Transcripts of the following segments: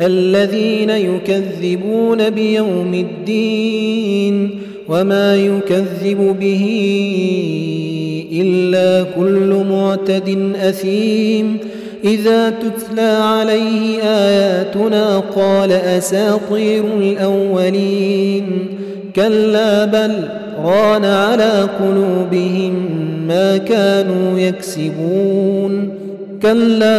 الذين يكذبون بيوم الدين وما يكذب به إلا كل معتد أثيم. إذا تتلى عليه آياتنا قال أساطير الأولين. كلا بل ران على قلوبهم ما كانوا يكسبون. كلا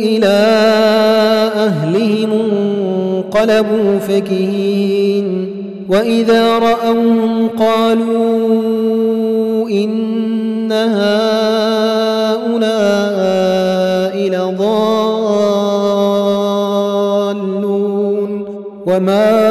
إلى أهلهم انقلبوا فكهين. وإذا رأوهم قالوا إن هؤلاء لضالون. وما